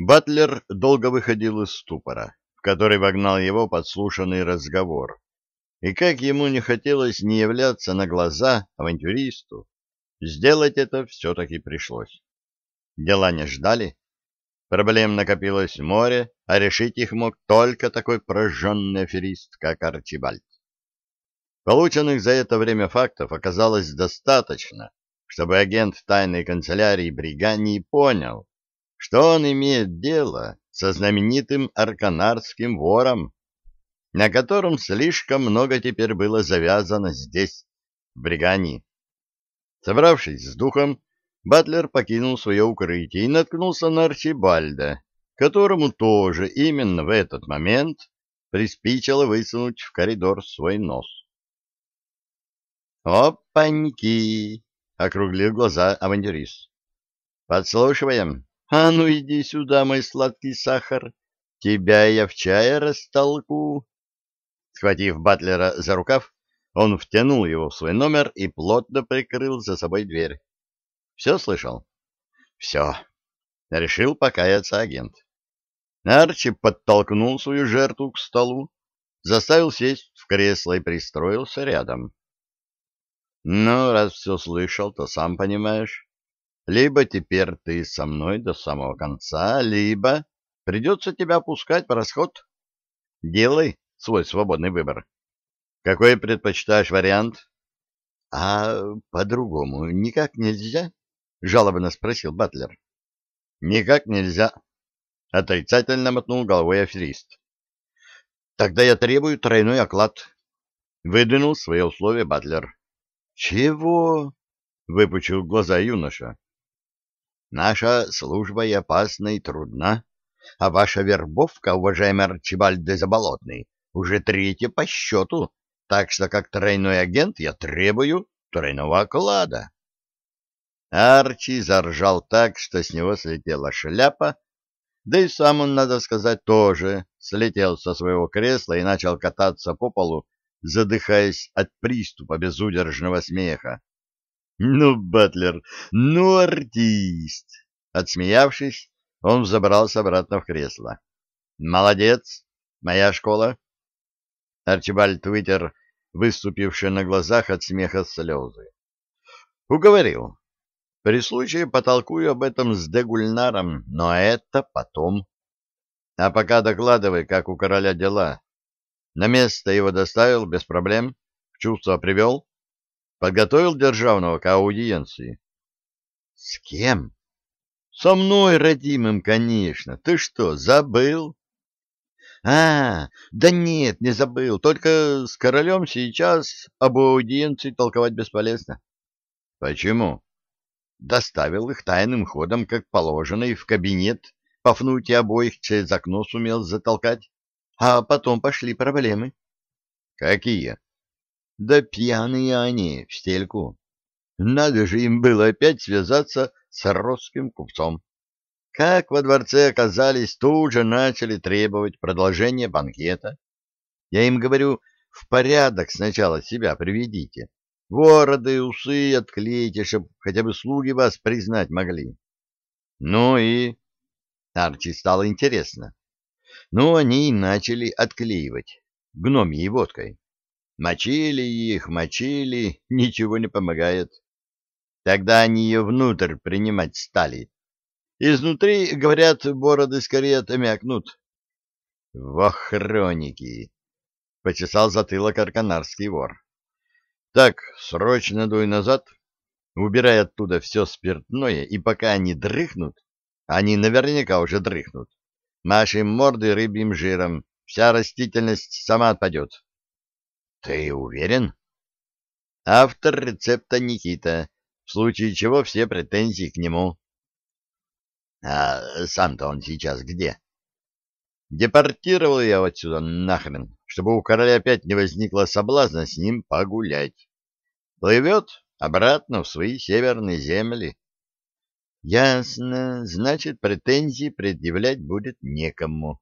Батлер долго выходил из ступора, в который вогнал его подслушанный разговор. И как ему не хотелось не являться на глаза авантюристу, сделать это все-таки пришлось. Дела не ждали. Проблем накопилось море, а решить их мог только такой прожженный аферист, как Арчибальд. Полученных за это время фактов оказалось достаточно, чтобы агент тайной канцелярии Бригании понял, что он имеет дело со знаменитым арканарским вором, на котором слишком много теперь было завязано здесь, в Бригании. Собравшись с духом, Батлер покинул свое укрытие и наткнулся на Арчибальда, которому тоже именно в этот момент приспичило высунуть в коридор свой нос. «Опаньки!» — округлил глаза авантюрист. «Подслушиваем. А ну иди сюда, мой сладкий сахар. Тебя я в чае растолку». Схватив Батлера за рукав, он втянул его в свой номер и плотно прикрыл за собой дверь. «Все слышал?» «Все», — решил покаяться агент. Арчи подтолкнул свою жертву к столу, заставил сесть в кресло и пристроился рядом. Ну, раз все слышал, то сам понимаешь. Либо теперь ты со мной до самого конца, либо придется тебя пускать в расход. Делай свой свободный выбор. Какой предпочитаешь вариант? — А по-другому никак нельзя? — жалобно спросил Батлер. — Никак нельзя. Отрицательно мотнул головой аферист. — Тогда я требую тройной оклад. Выдвинул свои условия Батлер. «Чего?» — выпучил глаза юноша. «Наша служба и опасна, и трудна, а ваша вербовка, уважаемый Арчибальд Заболотный, уже третья по счету, так что как тройной агент я требую тройного оклада». Арчи заржал так, что с него слетела шляпа, да и сам он, надо сказать, тоже слетел со своего кресла и начал кататься по полу, задыхаясь от приступа безудержного смеха. «Ну, Батлер, ну, артист!» Отсмеявшись, он взобрался обратно в кресло. «Молодец! Моя школа!» Арчибальд вытер выступившие на глазах от смеха слезы. «Уговорил. При случае потолкую об этом с Дегульнаром, но это потом. А пока докладывай, как у короля дела. На место его доставил без проблем, в чувство привел, подготовил державного к аудиенции. — С кем? — Со мной, родимым, конечно. Ты что, забыл? — А, да нет, не забыл. Только с королем сейчас об аудиенции толковать бесполезно. — Почему? — Доставил их тайным ходом, как положено, и в кабинет Пафнутий обоих через окно сумел затолкать. А потом пошли проблемы. Какие? Да пьяные они в стельку. Надо же им было опять связаться с русским купцом. Как во дворце оказались, тут же начали требовать продолжения банкета. Я им говорю, в порядок сначала себя приведите. Вороды, усы отклейте, чтоб хотя бы слуги вас признать могли. Ну и... Арчи стало интересно. Ну, они и начали отклеивать гномьей водкой. Мочили их, мочили, ничего не помогает. Тогда они ее внутрь принимать стали. Изнутри, говорят, бороды скорее отмякнут. — Во хроники! — почесал затылок арканарский вор. — Так, срочно дуй назад, убирай оттуда все спиртное, и пока они дрыхнут, они наверняка уже дрыхнут, Машем морды рыбьим жиром, вся растительность сама отпадет. — Ты уверен? Автор рецепта Никита, в случае чего все претензии к нему. — А сам-то он сейчас где? — Депортировал я отсюда нахрен, чтобы у короля опять не возникло соблазна с ним погулять. Плывет обратно в свои северные земли. Ясно, значит, претензий предъявлять будет некому.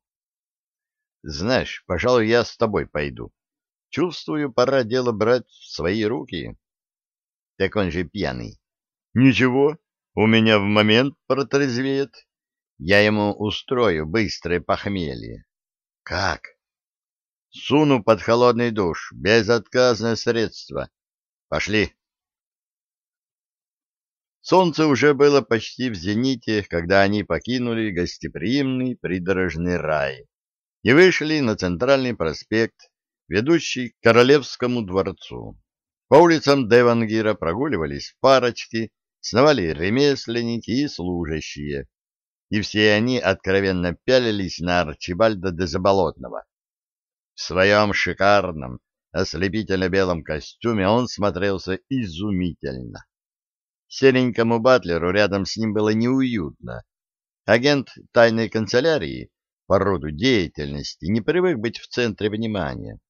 Знаешь, пожалуй, я с тобой пойду. Чувствую, пора дело брать в свои руки. Так он же пьяный. Ничего, у меня в момент протрезвеет. Я ему устрою быстрое похмелье. Как? Суну под холодный душ. Безотказное средство. Пошли. Солнце уже было почти в зените, когда они покинули гостеприимный придорожный рай и вышли на центральный проспект, ведущий к Королевскому дворцу. По улицам Девангира прогуливались парочки, сновали ремесленники и служащие, и все они откровенно пялились на Арчибальда де Заболотного. В своем шикарном, ослепительно-белом костюме он смотрелся изумительно. Серенькому батлеру рядом с ним было неуютно. Агент тайной канцелярии по роду деятельности не привык быть в центре внимания.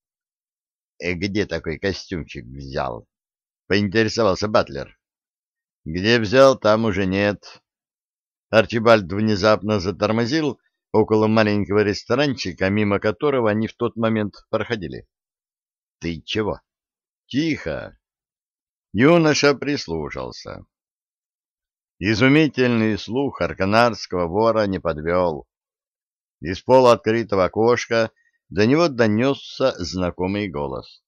«Э, «Где такой костюмчик взял?» — поинтересовался Батлер. «Где взял, там уже нет». Арчибальд внезапно затормозил около маленького ресторанчика, мимо которого они в тот момент проходили. «Ты чего?» «Тихо!» Юноша прислушался. Изумительный слух арканарского вора не подвел. Из полуоткрытого окошка до него донесся знакомый голос.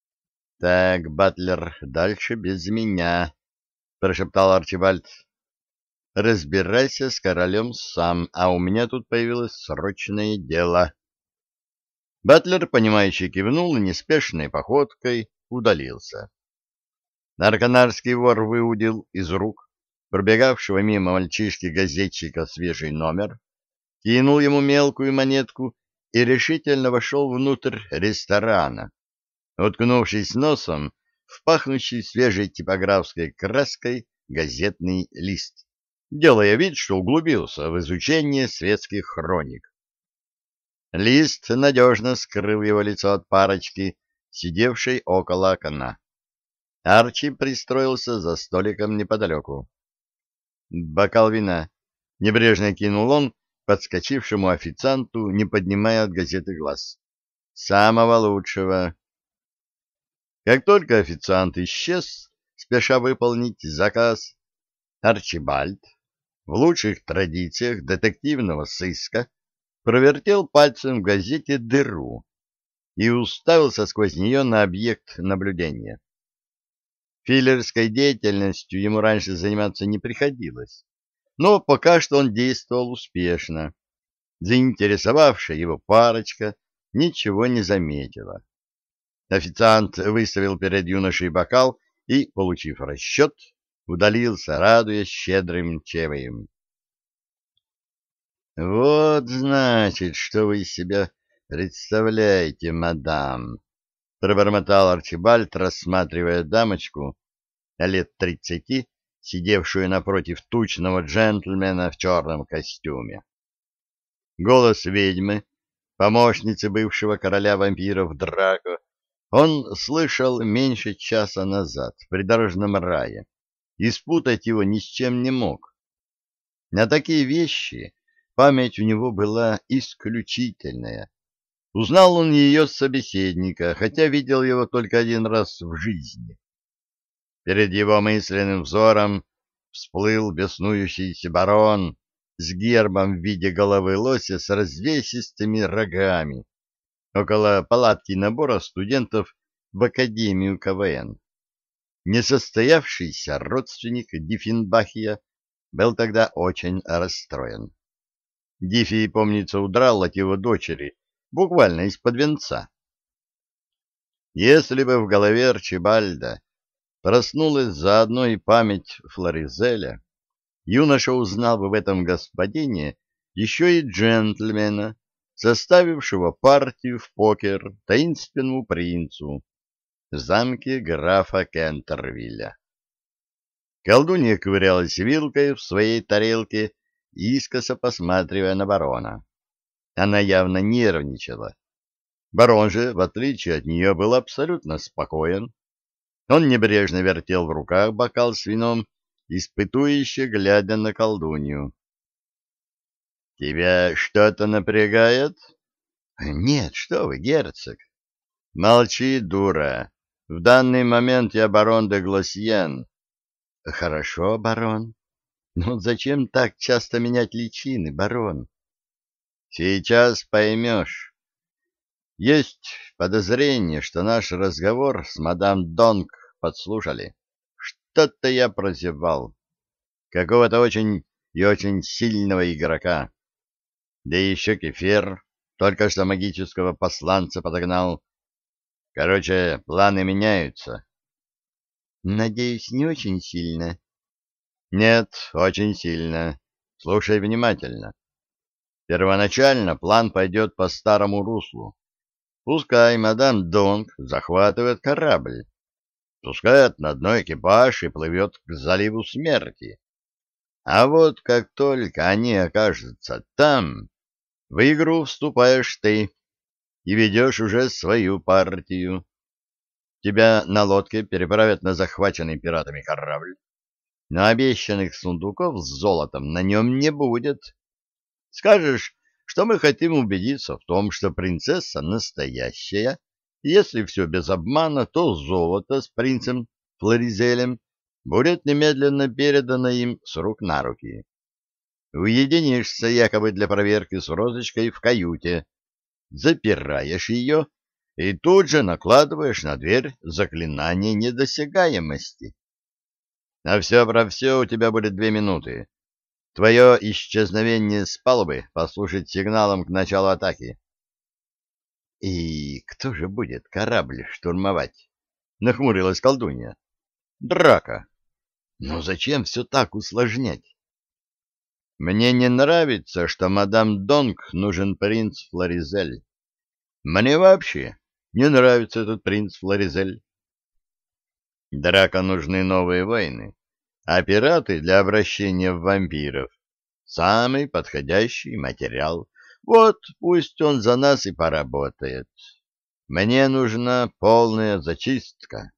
— Так, Батлер, дальше без меня, — прошептал Арчибальд. — Разбирайся с королем сам, а у меня тут появилось срочное дело. Батлер, понимающе кивнул и неспешной походкой удалился. Нарканарский вор выудил из рук пробегавшего мимо мальчишки-газетчика свежий номер, кинул ему мелкую монетку и решительно вошел внутрь ресторана, уткнувшись носом в пахнущий свежей типографской краской газетный лист, делая вид, что углубился в изучение светских хроник. Лист надежно скрыл его лицо от парочки, сидевшей около окна. Арчи пристроился за столиком неподалеку. «Бокал вина», — небрежно кинул он подскочившему официанту, не поднимая от газеты глаз. «Самого лучшего». Как только официант исчез, спеша выполнить заказ, Арчибальд, в лучших традициях детективного сыска, провертел пальцем в газете дыру и уставился сквозь нее на объект наблюдения. Филлерской деятельностью ему раньше заниматься не приходилось, но пока что он действовал успешно. Заинтересовавшая его парочка ничего не заметила. Официант выставил перед юношей бокал и, получив расчет, удалился, радуясь щедрым чеваем. «Вот, значит, что вы из себя представляете, мадам!» — пробормотал Арчибальд, рассматривая дамочку лет тридцати, сидевшую напротив тучного джентльмена в черном костюме. Голос ведьмы, помощницы бывшего короля вампиров Драко, он слышал меньше часа назад в придорожном рае, и спутать его ни с чем не мог. На такие вещи память у него была исключительная. Узнал он ее собеседника, хотя видел его только один раз в жизни. Перед его мысленным взором всплыл беснующийся барон с гербом в виде головы лося с развесистыми рогами около палатки набора студентов в Академию КВН. Несостоявшийся родственник Диффенбахия был тогда очень расстроен. Диффи, помнится, удрал от его дочери, буквально из-под венца. Если бы в голове Арчибальда проснулась заодно и память Флоризеля, юноша узнал бы в этом господине еще и джентльмена, составившего партию в покер таинственному принцу в замке графа Кентервилля. Колдунья ковырялась вилкой в своей тарелке, искоса посматривая на барона. Она явно нервничала. Барон же, в отличие от нее, был абсолютно спокоен он небрежно вертел в руках бокал с вином, испытующе глядя на колдунью. — Тебя что-то напрягает? — Нет, что вы, герцог. — Молчи, дура. В данный момент я барон де Глосьен. — Хорошо, барон. Ну зачем так часто менять личины, барон? Сейчас поймешь. Есть подозрение, что наш разговор с мадам Донг подслушали. Что-то я прозевал. Какого-то очень и очень сильного игрока. Да еще кефир только что магического посланца подогнал. Короче, планы меняются. Надеюсь, не очень сильно. Нет, очень сильно. Слушай внимательно. Первоначально план пойдет по старому руслу. Пускай мадам Донг захватывает корабль. Пускает на дно экипаж и плывет к заливу смерти. А вот как только они окажутся там, в игру вступаешь ты и ведешь уже свою партию. Тебя на лодке переправят на захваченный пиратами корабль, но обещанных сундуков с золотом на нем не будет. Скажешь, что мы хотим убедиться в том, что принцесса настоящая, если все без обмана, то золото с принцем Флоризелем будет немедленно передано им с рук на руки. Уединишься якобы для проверки с розочкой в каюте, запираешь ее и тут же накладываешь на дверь заклинание недосягаемости. На все про все у тебя будет две минуты. Твое исчезновение с палубы послужит сигналом к началу атаки. — И кто же будет корабль штурмовать? — нахмурилась колдунья. — Драка. Но зачем все так усложнять? Мне не нравится, что мадам Донг нужен принц Флоризель. Мне вообще не нравится этот принц Флоризель. Драка нужны новые войны, а пираты для обращения в вампиров — самый подходящий материал. Вот пусть он за нас и поработает. Мне нужна полная зачистка.